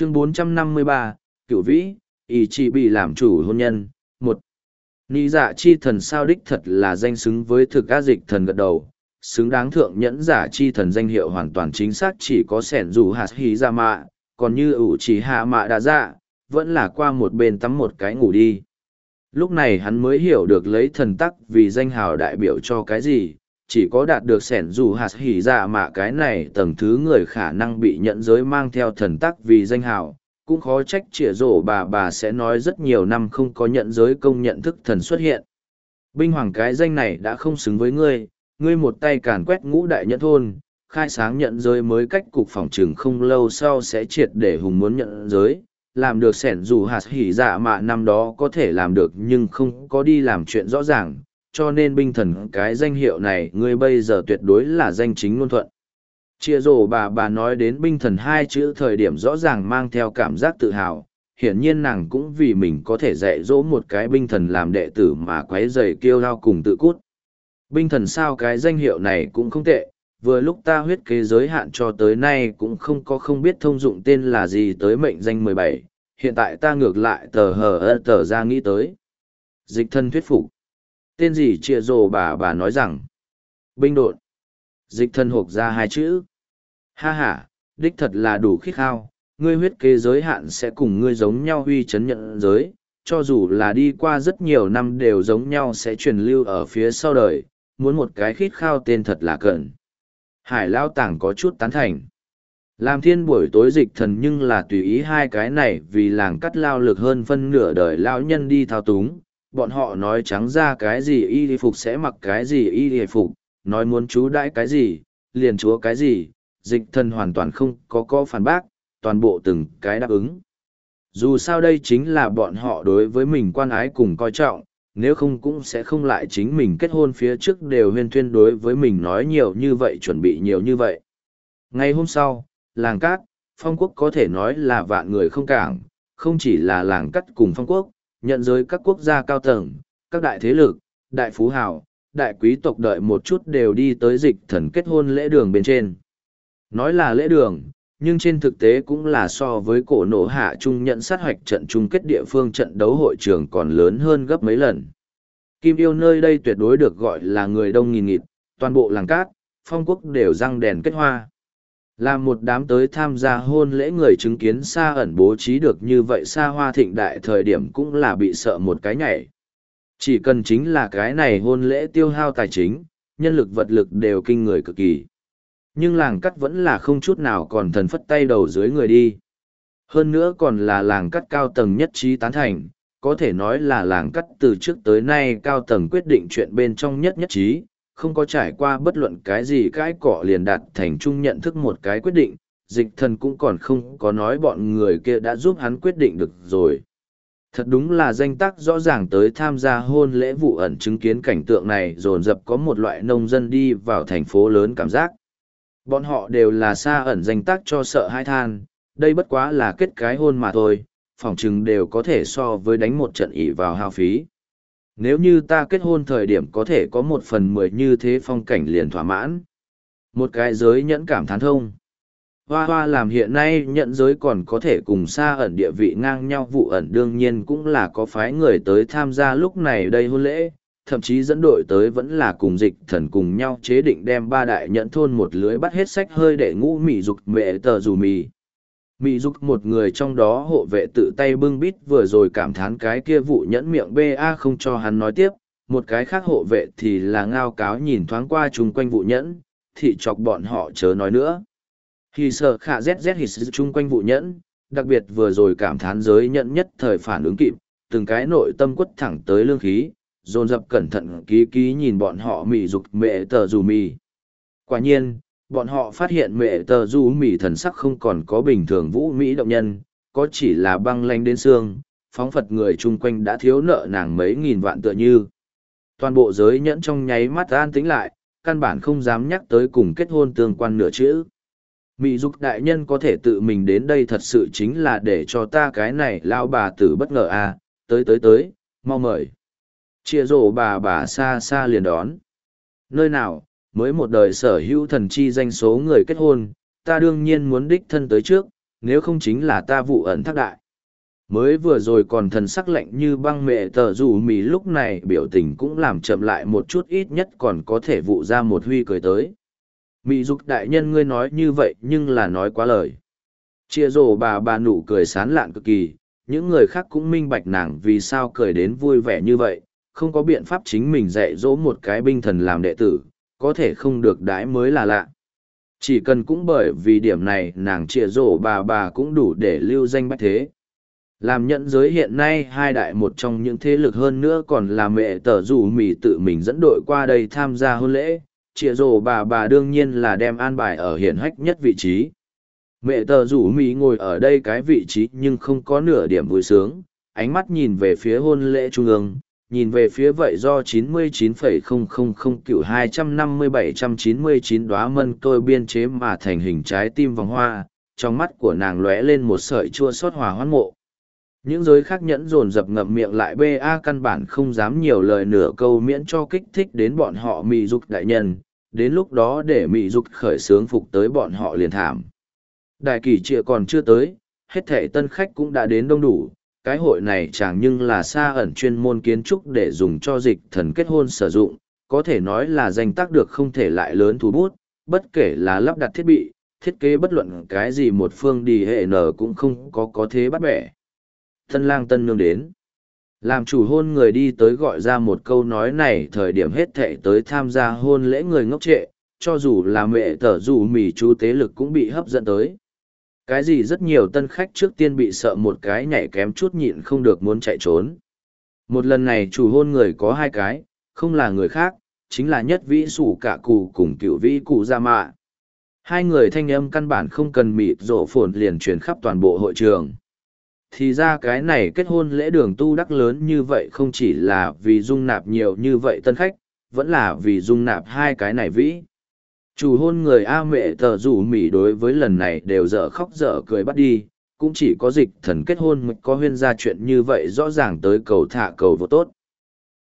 chương 453, cửu vĩ, ý chỉ bị làm chủ hôn nhân, một Nị dạ chi thần sao đích thật là danh xứng với thực á dịch thần gật đầu, xứng đáng thượng nhẫn giả chi thần danh hiệu hoàn toàn chính xác chỉ có sẻn dù hạt hí ra mạ, còn như ủ chỉ hạ mạ đã dạ, vẫn là qua một bên tắm một cái ngủ đi. Lúc này hắn mới hiểu được lấy thần tắc vì danh hào đại biểu cho cái gì, chỉ có đạt được sẻn dù hạt hỉ dạ mà cái này tầng thứ người khả năng bị nhận giới mang theo thần tắc vì danh hào, cũng khó trách chĩa rổ bà bà sẽ nói rất nhiều năm không có nhận giới công nhận thức thần xuất hiện. Binh hoàng cái danh này đã không xứng với ngươi, ngươi một tay càn quét ngũ đại nhất thôn, khai sáng nhận giới mới cách cục phòng trừng không lâu sau sẽ triệt để hùng muốn nhận giới, làm được sẻn dù hạt hỉ dạ mạ năm đó có thể làm được nhưng không có đi làm chuyện rõ ràng, cho nên binh thần cái danh hiệu này ngươi bây giờ tuyệt đối là danh chính ngôn thuận. Chia rổ bà bà nói đến binh thần hai chữ thời điểm rõ ràng mang theo cảm giác tự hào, hiển nhiên nàng cũng vì mình có thể dạy dỗ một cái binh thần làm đệ tử mà quấy dày kêu lao cùng tự cút. Binh thần sao cái danh hiệu này cũng không tệ, vừa lúc ta huyết kế giới hạn cho tới nay cũng không có không biết thông dụng tên là gì tới mệnh danh mười bảy hiện tại ta ngược lại tờ hờ ơ tờ ra nghĩ tới. Dịch thân thuyết phục. Tên gì chia rồ bà bà nói rằng. Binh đột. Dịch thân hộp ra hai chữ. Ha ha, đích thật là đủ khích khao, ngươi huyết kế giới hạn sẽ cùng ngươi giống nhau huy chấn nhận giới, cho dù là đi qua rất nhiều năm đều giống nhau sẽ truyền lưu ở phía sau đời, muốn một cái khít khao tên thật là cận. Hải Lao Tảng có chút tán thành. Làm thiên buổi tối dịch thần nhưng là tùy ý hai cái này vì làng cắt lao lực hơn phân nửa đời lão nhân đi thao túng, bọn họ nói trắng ra cái gì y phục sẽ mặc cái gì y phục, nói muốn chú đãi cái gì, liền chúa cái gì, dịch thần hoàn toàn không có có phản bác, toàn bộ từng cái đáp ứng. Dù sao đây chính là bọn họ đối với mình quan ái cùng coi trọng, nếu không cũng sẽ không lại chính mình kết hôn phía trước đều huyên thuyên đối với mình nói nhiều như vậy chuẩn bị nhiều như vậy. Ngày hôm sau, làng cát, phong quốc có thể nói là vạn người không cảng, không chỉ là làng cắt cùng phong quốc, nhận giới các quốc gia cao tầng, các đại thế lực, đại phú hào, đại quý tộc đợi một chút đều đi tới dịch thần kết hôn lễ đường bên trên. Nói là lễ đường, nhưng trên thực tế cũng là so với cổ nổ hạ trung nhận sát hoạch trận chung kết địa phương trận đấu hội trường còn lớn hơn gấp mấy lần. Kim yêu nơi đây tuyệt đối được gọi là người đông nghìn nghịt, toàn bộ làng cát, phong quốc đều răng đèn kết hoa. Là một đám tới tham gia hôn lễ người chứng kiến xa ẩn bố trí được như vậy xa hoa thịnh đại thời điểm cũng là bị sợ một cái nhảy. Chỉ cần chính là cái này hôn lễ tiêu hao tài chính, nhân lực vật lực đều kinh người cực kỳ. Nhưng làng cắt vẫn là không chút nào còn thần phất tay đầu dưới người đi. Hơn nữa còn là làng cắt cao tầng nhất trí tán thành, có thể nói là làng cắt từ trước tới nay cao tầng quyết định chuyện bên trong nhất nhất trí, không có trải qua bất luận cái gì cái cọ liền đạt thành chung nhận thức một cái quyết định, dịch thần cũng còn không có nói bọn người kia đã giúp hắn quyết định được rồi. Thật đúng là danh tác rõ ràng tới tham gia hôn lễ vụ ẩn chứng kiến cảnh tượng này dồn dập có một loại nông dân đi vào thành phố lớn cảm giác. Bọn họ đều là xa ẩn danh tác cho sợ hai than, đây bất quá là kết cái hôn mà thôi, phỏng chừng đều có thể so với đánh một trận ỉ vào hao phí. Nếu như ta kết hôn thời điểm có thể có một phần mười như thế phong cảnh liền thỏa mãn. Một cái giới nhẫn cảm thán thông. Hoa hoa làm hiện nay nhận giới còn có thể cùng xa ẩn địa vị ngang nhau vụ ẩn đương nhiên cũng là có phái người tới tham gia lúc này đây hôn lễ, thậm chí dẫn đội tới vẫn là cùng dịch thần cùng nhau chế định đem ba đại nhận thôn một lưới bắt hết sách hơi để ngũ mị dục mẹ tờ dù mì mỹ dục một người trong đó hộ vệ tự tay bưng bít vừa rồi cảm thán cái kia vụ nhẫn miệng ba không cho hắn nói tiếp, một cái khác hộ vệ thì là ngao cáo nhìn thoáng qua chung quanh vụ nhẫn, thị chọc bọn họ chớ nói nữa. Khi sợ khả zz hít chung quanh vụ nhẫn, đặc biệt vừa rồi cảm thán giới nhận nhất thời phản ứng kịp, từng cái nội tâm quất thẳng tới lương khí, dồn dập cẩn thận ký ký nhìn bọn họ mỹ dục mẹ tờ dù mì. Quả nhiên, bọn họ phát hiện mẹ tờ Du Mỹ thần sắc không còn có bình thường vũ mỹ động nhân, có chỉ là băng lanh đến xương, phóng phật người chung quanh đã thiếu nợ nàng mấy nghìn vạn tựa như. Toàn bộ giới nhẫn trong nháy mắt an tĩnh lại, căn bản không dám nhắc tới cùng kết hôn tương quan nửa chữ. Mị dục đại nhân có thể tự mình đến đây thật sự chính là để cho ta cái này lao bà tử bất ngờ à, tới tới tới, mau mời. Chia rổ bà bà xa xa liền đón. Nơi nào, mới một đời sở hữu thần chi danh số người kết hôn, ta đương nhiên muốn đích thân tới trước, nếu không chính là ta vụ ẩn thác đại. Mới vừa rồi còn thần sắc lạnh như băng mẹ tờ dù mì lúc này biểu tình cũng làm chậm lại một chút ít nhất còn có thể vụ ra một huy cười tới. Mị dục đại nhân ngươi nói như vậy nhưng là nói quá lời. Chia rổ bà bà nụ cười sán lạn cực kỳ những người khác cũng minh bạch nàng vì sao cười đến vui vẻ như vậy không có biện pháp chính mình dạy dỗ một cái binh thần làm đệ tử có thể không được đái mới là lạ. Chỉ cần cũng bởi vì điểm này nàng chia rổ bà bà cũng đủ để lưu danh bách thế. Làm nhận giới hiện nay hai đại một trong những thế lực hơn nữa còn là mẹ tờ rủ mì tự mình dẫn đội qua đây tham gia hôn lễ trịa rổ bà bà đương nhiên là đem an bài ở hiển hách nhất vị trí. Mẹ tờ rủ mỹ ngồi ở đây cái vị trí nhưng không có nửa điểm vui sướng, ánh mắt nhìn về phía hôn lễ trung ương nhìn về phía vậy do 99,000 cựu 257,99 đóa mân tôi biên chế mà thành hình trái tim vòng hoa trong mắt của nàng lóe lên một sợi chua xót hòa hoan mộ. Những giới khác nhẫn dồn dập ngậm miệng lại ba căn bản không dám nhiều lời nửa câu miễn cho kích thích đến bọn họ mị dục đại nhân đến lúc đó để mị dục khởi sướng phục tới bọn họ liền thảm. Đại kỳ trịa còn chưa tới hết thể tân khách cũng đã đến đông đủ cái hội này chẳng nhưng là xa ẩn chuyên môn kiến trúc để dùng cho dịch thần kết hôn sử dụng có thể nói là danh tác được không thể lại lớn thú bút bất kể là lắp đặt thiết bị thiết kế bất luận cái gì một phương đi hệ nở cũng không có có thế bắt bẻ Thân lang tân nương đến. Làm chủ hôn người đi tới gọi ra một câu nói này thời điểm hết thệ tới tham gia hôn lễ người ngốc trệ, cho dù là mẹ tở dù mỉ chú tế lực cũng bị hấp dẫn tới. Cái gì rất nhiều tân khách trước tiên bị sợ một cái nhảy kém chút nhịn không được muốn chạy trốn. Một lần này chủ hôn người có hai cái, không là người khác, chính là nhất vĩ sủ cả cụ cùng cựu vĩ cụ gia mạ. Hai người thanh âm căn bản không cần mịt rộ phồn liền truyền khắp toàn bộ hội trường thì ra cái này kết hôn lễ đường tu đắc lớn như vậy không chỉ là vì dung nạp nhiều như vậy tân khách, vẫn là vì dung nạp hai cái này vĩ. Chủ hôn người A mẹ tờ rủ mỉ đối với lần này đều dở khóc dở cười bắt đi, cũng chỉ có dịch thần kết hôn mới có huyên ra chuyện như vậy rõ ràng tới cầu thả cầu vô tốt.